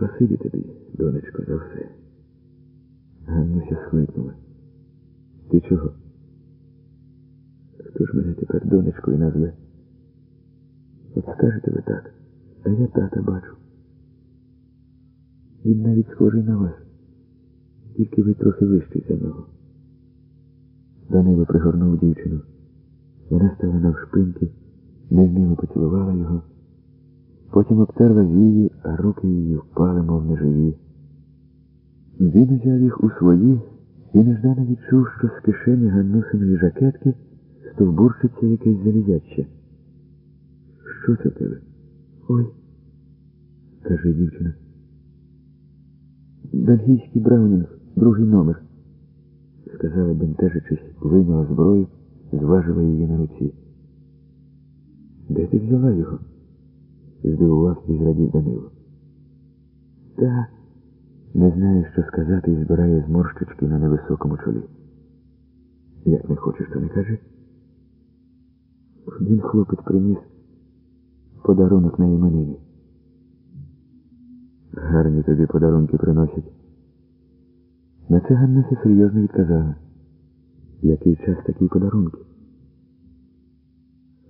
Спасибі тобі, донечко, за все. Ганнуся схлипнула. Ти чого? Хто ж мене тепер донечкою назве? От скажете ви так, а я тата бачу. Він навіть схожий на вас, тільки ви трохи вищий за нього. Данило пригорнув дівчину. Вона стала навшпиньки, невміло поцілувала його, потім обтерла вії, а руки її впали, мов неживі. Він узяв їх у свої і неждано відчув, що з кишені Ганнусиної жакетки стовбурчиться якесь залізяче. Що це тебе? Ой, каже дівчина. Бельгійський Браунінг, другий номер, сказала, бентежичись, вийняла зброю, зважила її на руці. Де ти взяла його? Здивувався і зрадів Данило. Та не знає, що сказати, і збирає зморщички на невисокому чолі. Як не хочеш, то не кажи. Один хлопець приніс подарунок на іменини. Гарні тобі подарунки приносять. На це Ганнася серйозно відказала. Який час такі подарунки?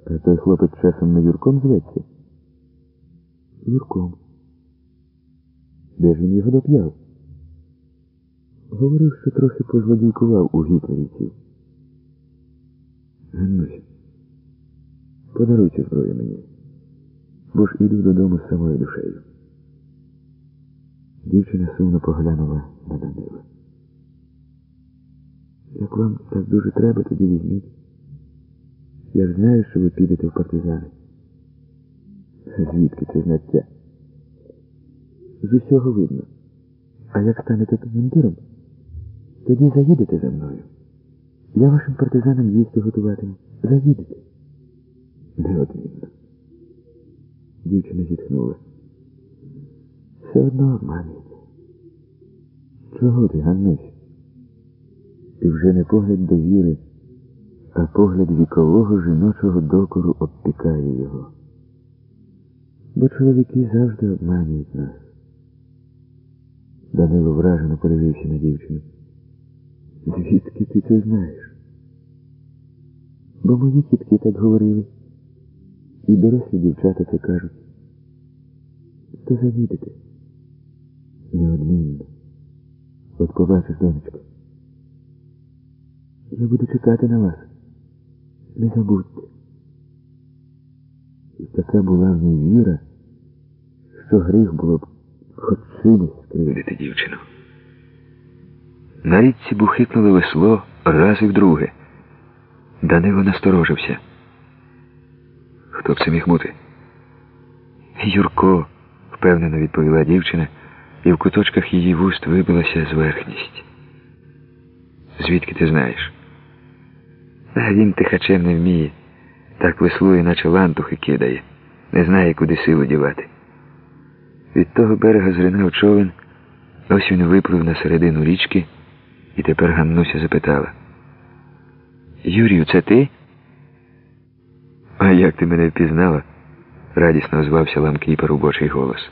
А той хлопець часом не Юрком зветься? Юрком. Де ж він його доп'яв? Говорив, що трохи позлодійкував у гітлерівців. Ганнуся, подаруй цю зброю мені, бо ж іду додому з самою душею. Дівчина сумно поглянула на Данила. Як вам так дуже треба, тоді візьміть. Я ж знаю, що ви підете в партизани. Звідки це знаття? З усього видно. А як станете командиром, тоді заїдете за мною. Я вашим партизанам їсти готуватиму. Заїдете. Неодмінно. Дівчина зітхнула. Все одно обманюєте. Чого ти, Ганнусь? І вже не погляд довіри, а погляд вікового жіночого докору обпікає його. Бо чоловіки завжди обманюють нас. Данило вражено подивився на дівчину. Звідки ти це знаєш? Бо мої тітки так говорили. І дорослі дівчата це кажуть. То завідете. Неодмінно. От побачиш, донечко. Я буду чекати на вас. Не забудьте. Така була в ній віра, що гріх було б хоч чимось скривдити дівчину. На річці бухикнуло весло раз і вдруге. Данило насторожився. Хто б це міг бути? Юрко, впевнено відповіла дівчина, і в куточках її вуст вибилася зверхність. Звідки ти знаєш? А він тихачем не вміє. Так веслує, наче лантухи кидає, не знає, куди силу дівати. Від того берега зринав човен, ось він виплив на середину річки, і тепер Ганнуся запитала. Юрію, це ти? А як ти мене впізнала? радісно озвався ламкий порубочий голос.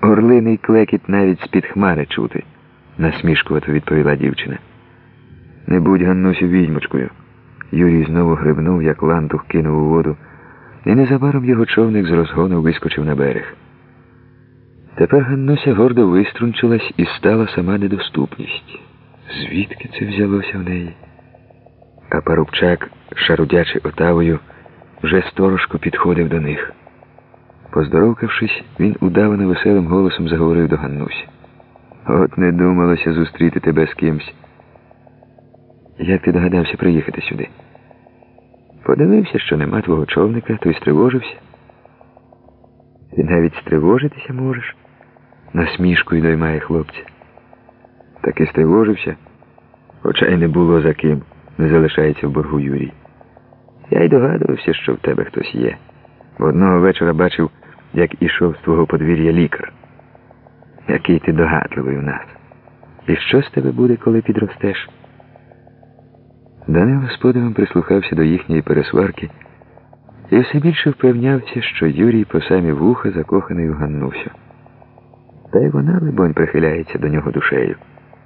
Орлиний клекіт навіть з-під хмари чути, насмішкувато відповіла дівчина. Не будь Ганнусю відьмочкою. Юрій знову грибнув, як лантух кинув у воду, і незабаром його човник з розгону вискочив на берег. Тепер Ганнуся гордо виструнчилась і стала сама недоступність. Звідки це взялося в неї? А парубчак, шарудячи отавою, вже сторожко підходив до них. Поздоровкавшись, він удавано веселим голосом заговорив до Ганнусі. От не думалося зустріти тебе з кимсь. Як ти догадався приїхати сюди? Подивився, що нема твого човника, то й стривожився. Ти навіть стривожитися можеш, насмішкою доймає хлопця. Так і стривожився, хоча й не було за ким, не залишається в боргу Юрій. Я й догадувався, що в тебе хтось є. Одного вечора бачив, як ішов з твого подвір'я лікар. Який ти догадливий у нас. І що з тебе буде, коли підростеш? Данило з подивом прислухався до їхньої пересварки і все більше впевнявся, що Юрій по самі вуха закоханий у Ганнусю. Та й вона, либонь, прихиляється до нього душею.